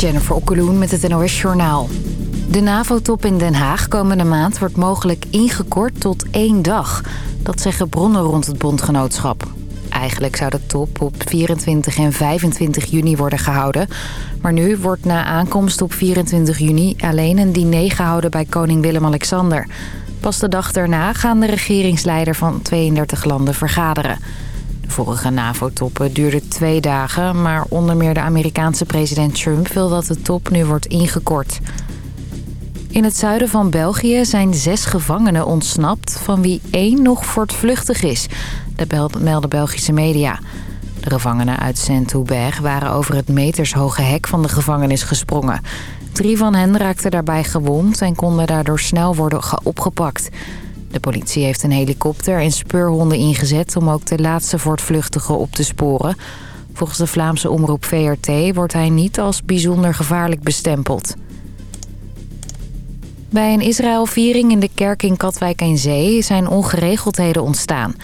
Jennifer Okkeloen met het NOS Journaal. De NAVO-top in Den Haag komende maand wordt mogelijk ingekort tot één dag. Dat zeggen bronnen rond het bondgenootschap. Eigenlijk zou de top op 24 en 25 juni worden gehouden. Maar nu wordt na aankomst op 24 juni alleen een diner gehouden bij koning Willem-Alexander. Pas de dag daarna gaan de regeringsleider van 32 landen vergaderen. Vorige NAVO-toppen duurden twee dagen... maar onder meer de Amerikaanse president Trump wil dat de top nu wordt ingekort. In het zuiden van België zijn zes gevangenen ontsnapt... van wie één nog voortvluchtig is, dat melden Belgische media. De gevangenen uit Saint-Hubert waren over het metershoge hek van de gevangenis gesprongen. Drie van hen raakten daarbij gewond en konden daardoor snel worden opgepakt... De politie heeft een helikopter en speurhonden ingezet om ook de laatste voortvluchtigen op te sporen. Volgens de Vlaamse omroep VRT wordt hij niet als bijzonder gevaarlijk bestempeld. Bij een Israël-viering in de kerk in Katwijk en Zee zijn ongeregeldheden ontstaan.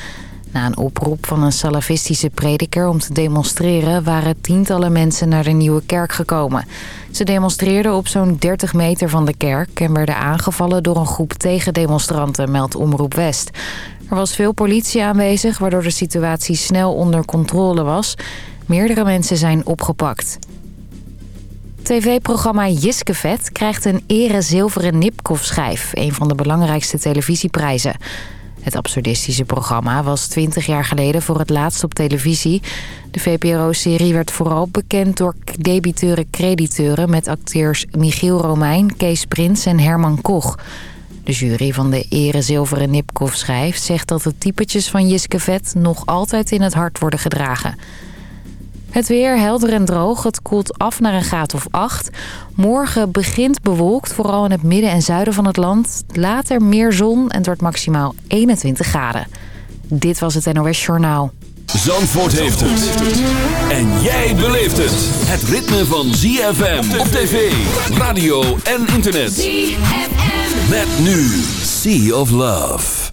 Na een oproep van een salafistische prediker om te demonstreren... waren tientallen mensen naar de Nieuwe Kerk gekomen. Ze demonstreerden op zo'n 30 meter van de kerk... en werden aangevallen door een groep tegendemonstranten, meldt Omroep West. Er was veel politie aanwezig, waardoor de situatie snel onder controle was. Meerdere mensen zijn opgepakt. TV-programma Jiskevet krijgt een ere zilveren Nipkoff-schijf... een van de belangrijkste televisieprijzen. Het absurdistische programma was 20 jaar geleden voor het laatst op televisie. De VPRO-serie werd vooral bekend door debiteuren-crediteuren... met acteurs Michiel Romein, Kees Prins en Herman Koch. De jury van de Ere Zilveren Nipkoff schijf zegt dat de typetjes van Jiske Vet... nog altijd in het hart worden gedragen... Het weer helder en droog. Het koelt af naar een graad of 8. Morgen begint bewolkt, vooral in het midden en zuiden van het land. Later meer zon en het wordt maximaal 21 graden. Dit was het NOS Journaal. Zandvoort heeft het. En jij beleeft het. Het ritme van ZFM op tv, radio en internet. ZFM. Met nu Sea of Love.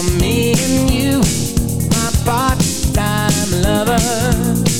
For me and you, my part-time lover.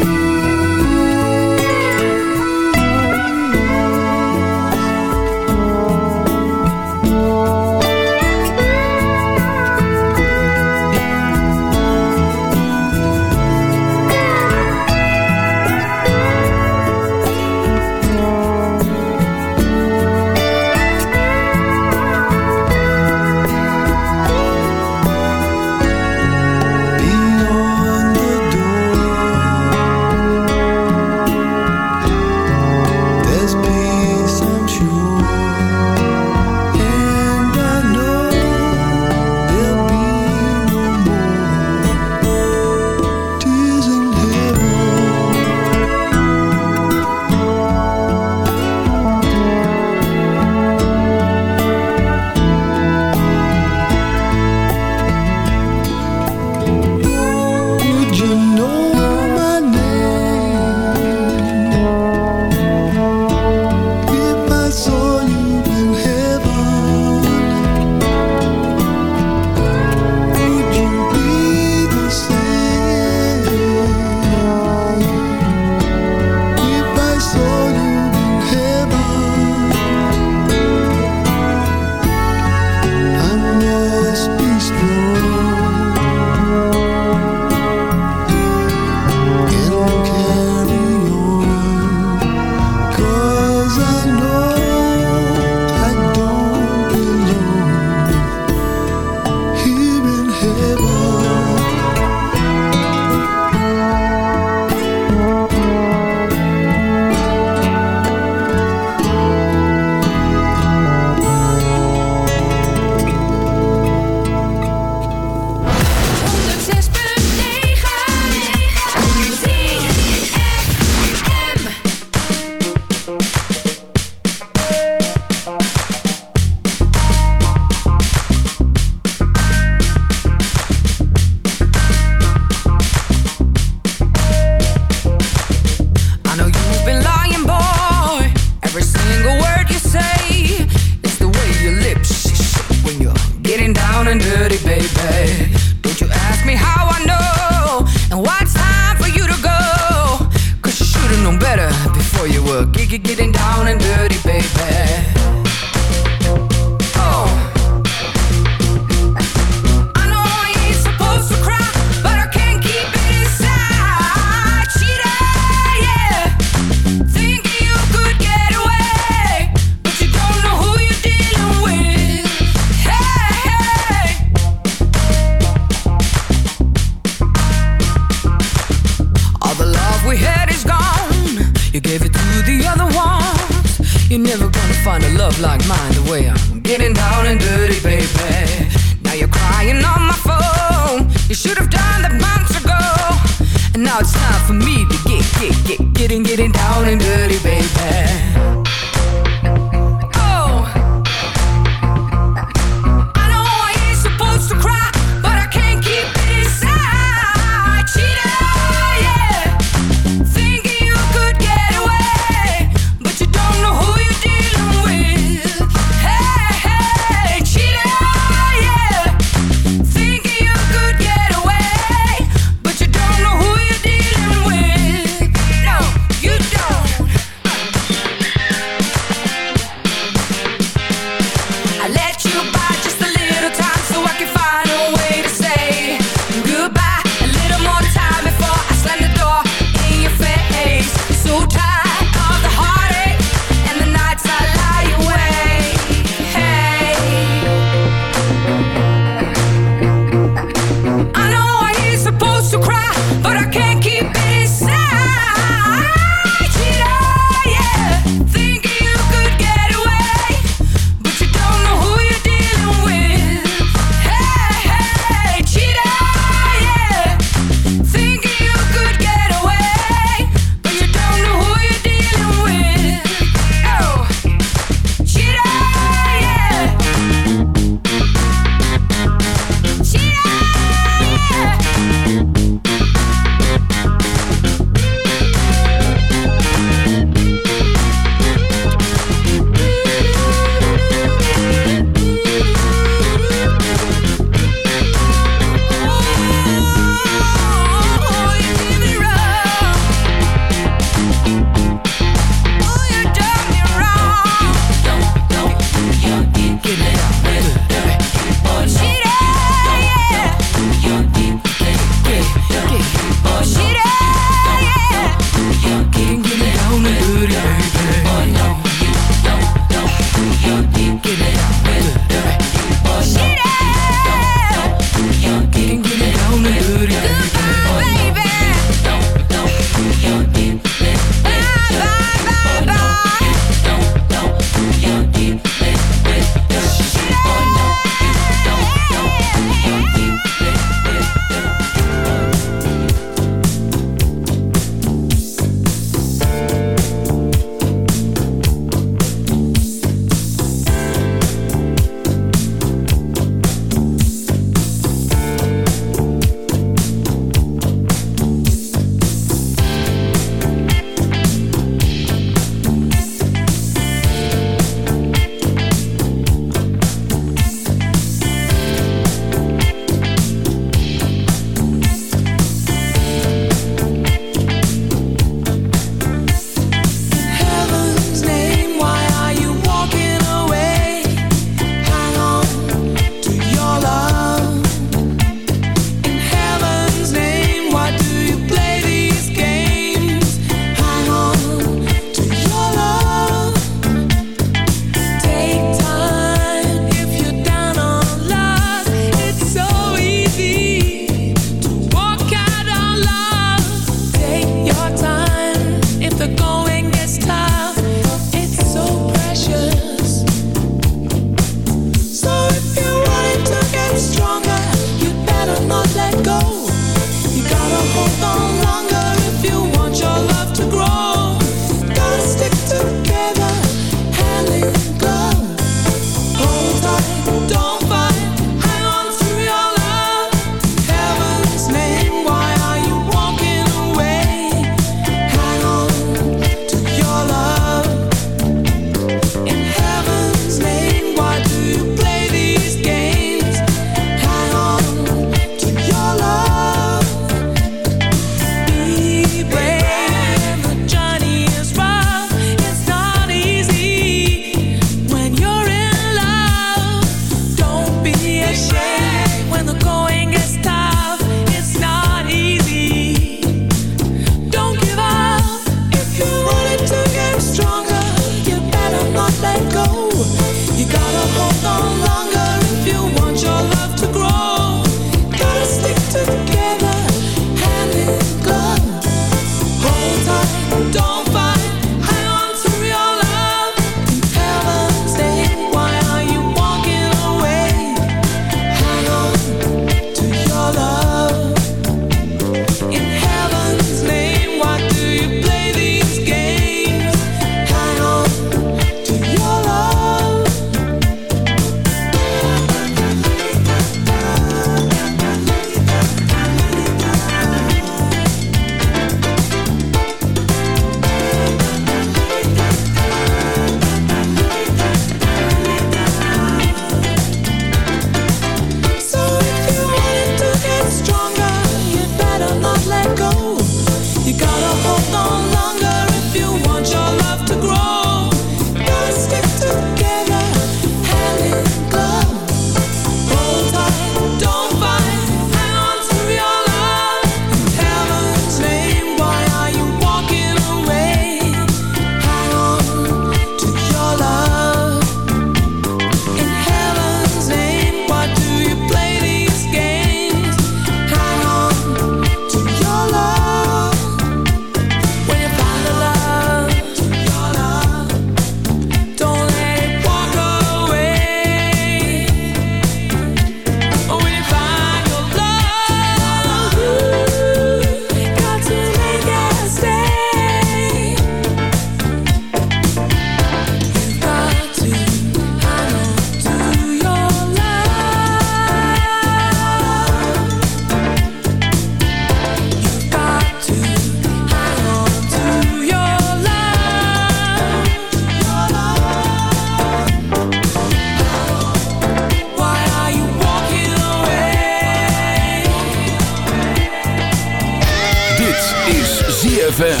ZFM.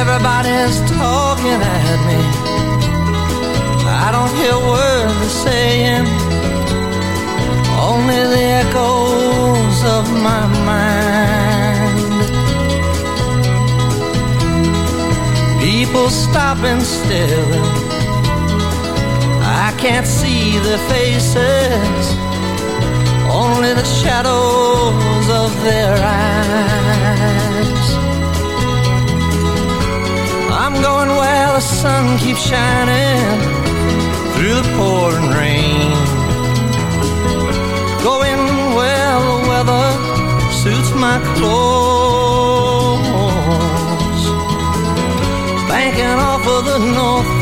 Everybody's talking at me. I don't hear words they're saying, only the echoes of my mind. People stopping still. Can't see their faces, only the shadows of their eyes. I'm going where the sun keeps shining through the pouring rain. Going where the weather suits my clothes. Banking off of the winds,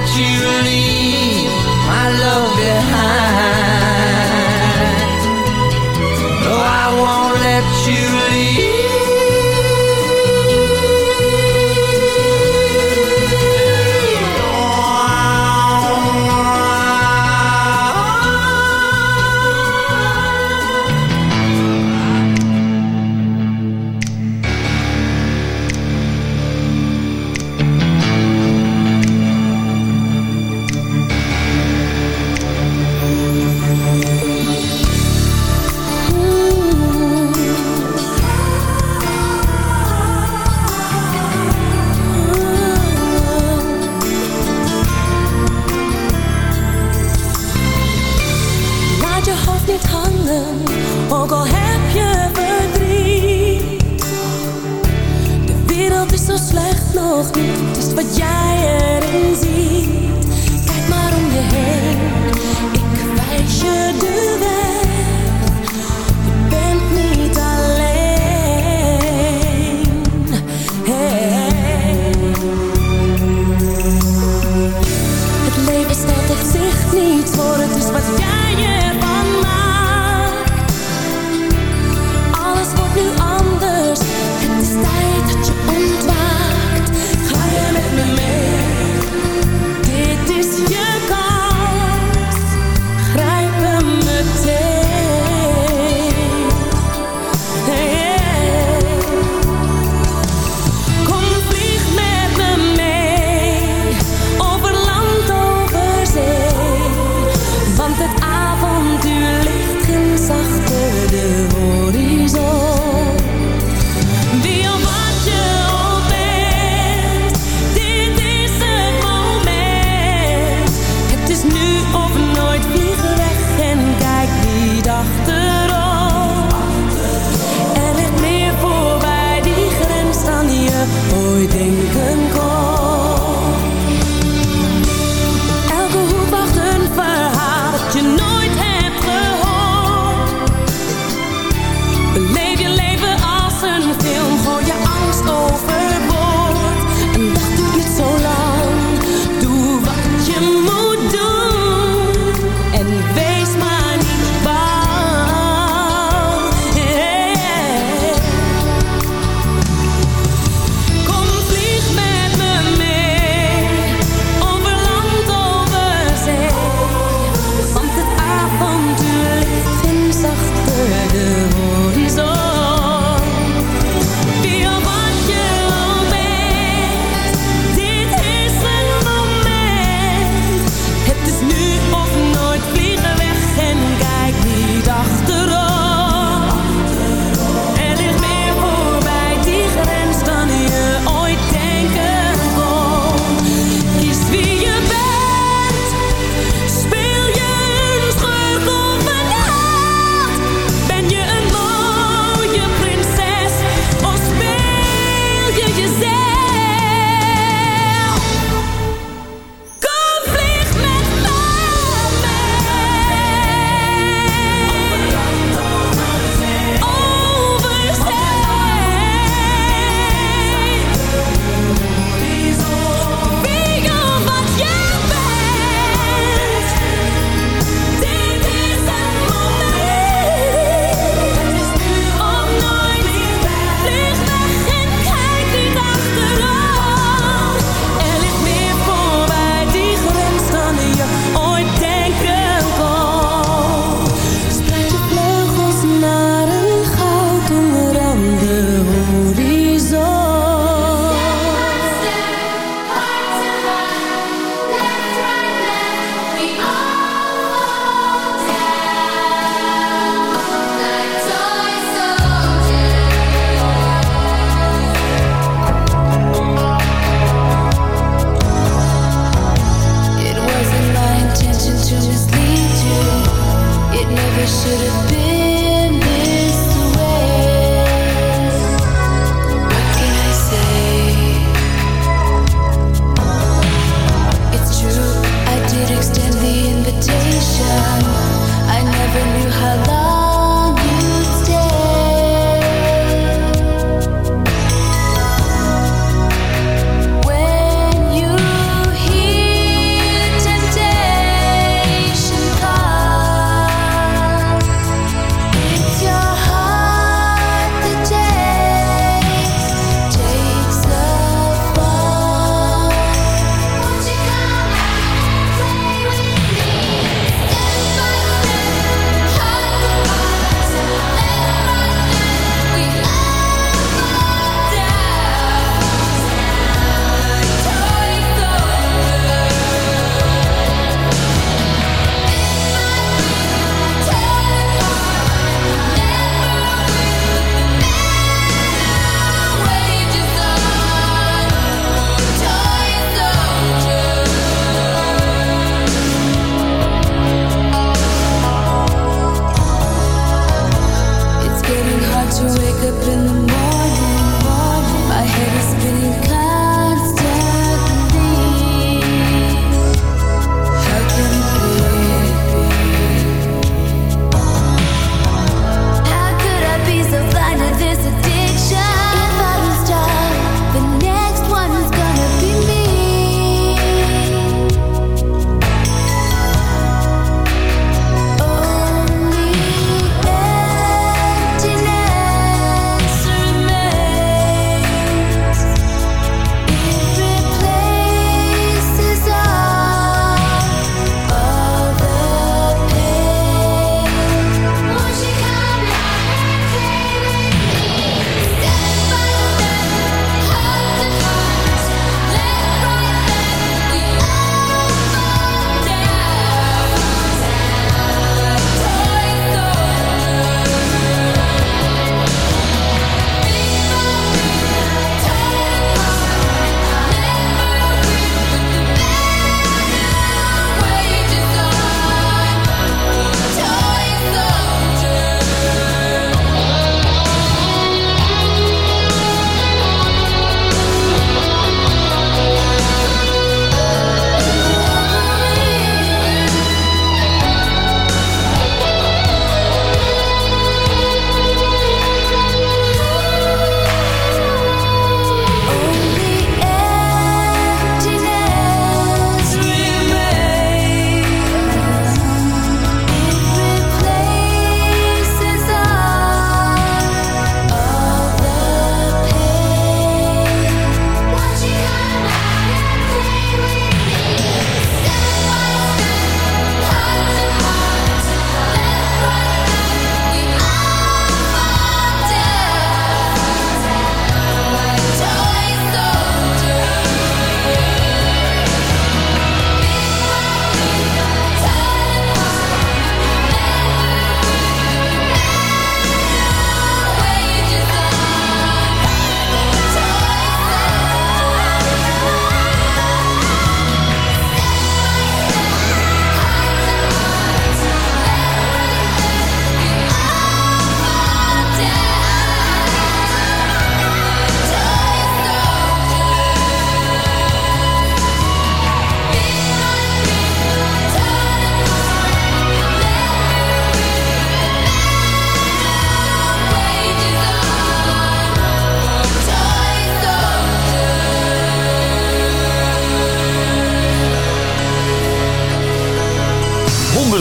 Won't you leave my love behind. Jij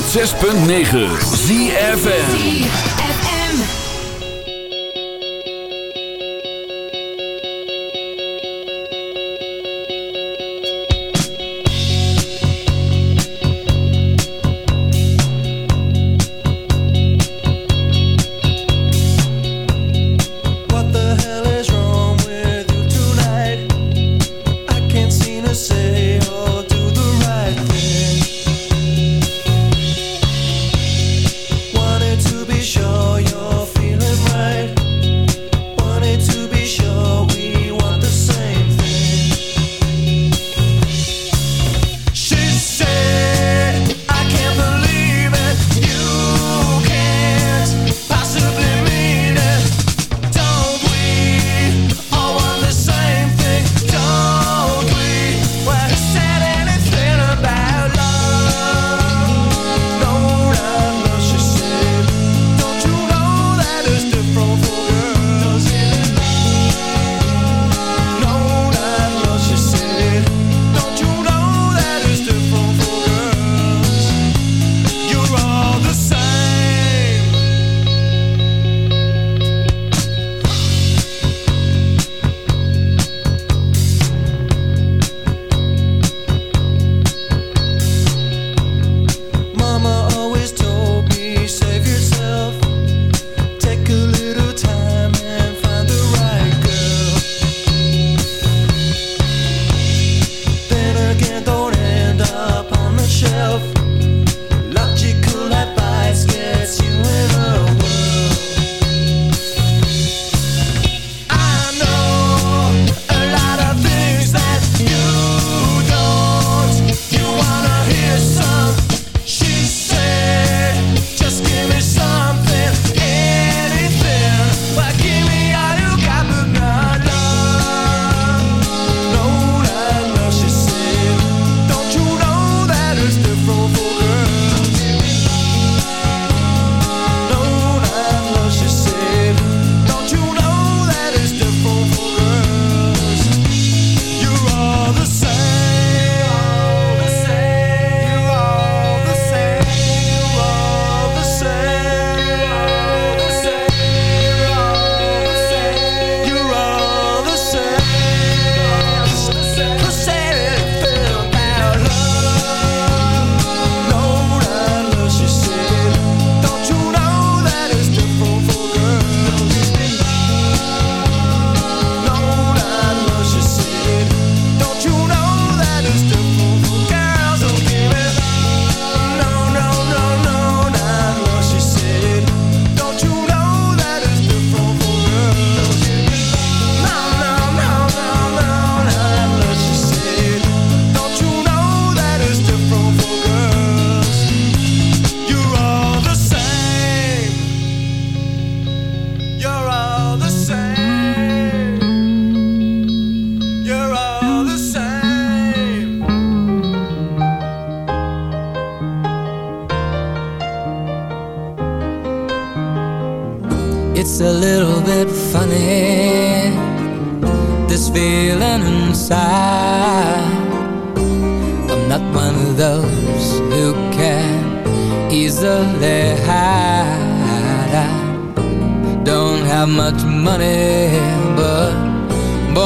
6.9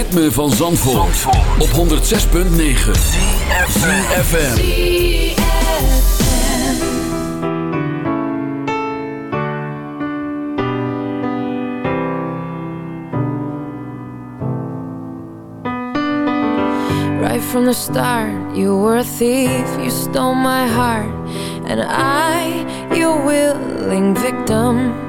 ritme van Zandvoort, op 106.9 FM. Right from the start, you were a thief, you stole my heart, and I, your willing victim.